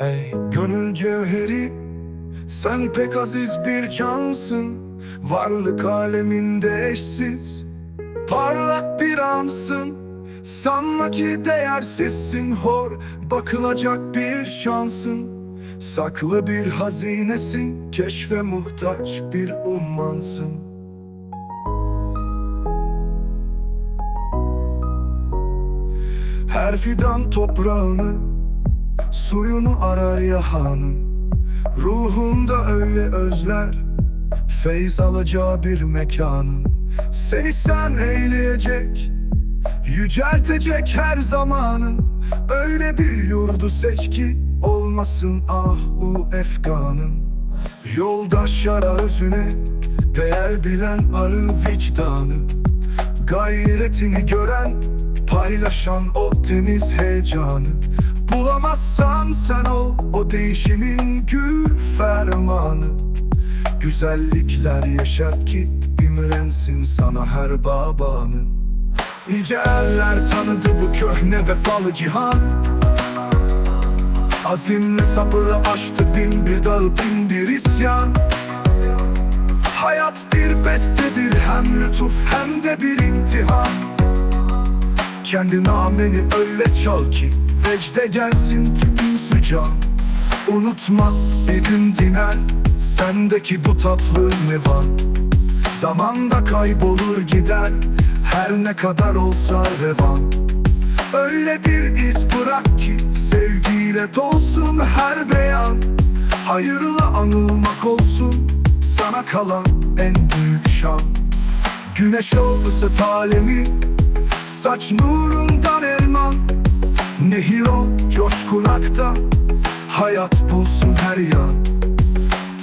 Ey gönül cevheri Sen pek aziz bir cansın. Varlık aleminde eşsiz Parlak bir ansın Sanma ki değersizsin hor Bakılacak bir şansın. Saklı bir hazinesin Keşfe muhtaç bir ummansın Her fidan toprağını Suyunu arar yahanın. Ruhunda öyle özler. Feyz alacağı bir mekanın. Seni sen eyleyecek Yüceltecek her zamanın. Öyle bir yurdu seç ki Olmasın ah bu efkanın Yoldaş yara özüne Değer bilen arı vicdanı. Gayretini gören Paylaşan o temiz heyecanı Bulamazsan sen ol o değişimin gür fermanı. Güzellikler yaşat ki imrensin sana her babanı. Nice eller tanıdı bu köhne vefalı cihan. Azimle sabırla aştı bin bir dağı bin bir isyan. Hayat bir bestedir hem lütuf hem de bir imtihan. Kendi nameni öyle çal ki Vecde gelsin tüm can Unutma bir gün diner Sendeki bu tatlı nevan Zamanda kaybolur gider Her ne kadar olsa revan Öyle bir iz bırak ki Sevgiyle dolsun her beyan. Hayırla anılmak olsun Sana kalan en büyük şan. Güneş ol ısıt alemi Saç nurundan Hayat bulsun her yan.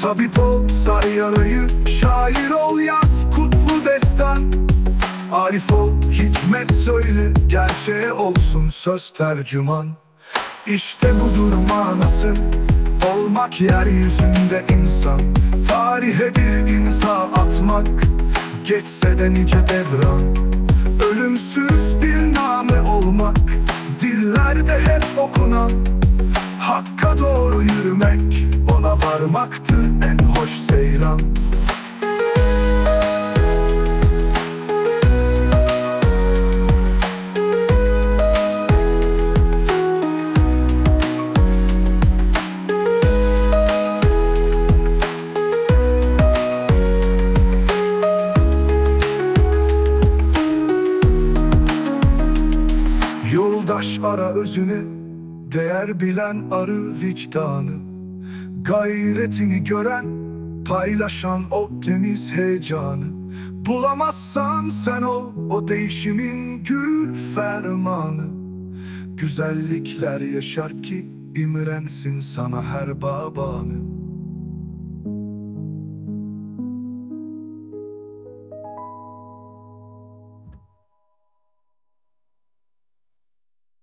Tabip ol sar yarayı Şair ol yaz kutlu destan. Arif ol hikmet söyle Gerçeğe olsun söz tercüman. İşte budur manası Olmak yeryüzünde insan. Tarihe bir imza atmak Geçse de nice devran. Ölümsüz bir name olmak Dillerde hep okunan Doğru yürümek Ona varmaktır en hoş seyran. Yoldaş ara özüne Değer bilen arı vicdanı Gayretini gören Paylaşan o temiz heyecanı. Bulamazsan sen o O değişimin gül fermanı. Güzellikler yaşart ki imrensin sana her babanı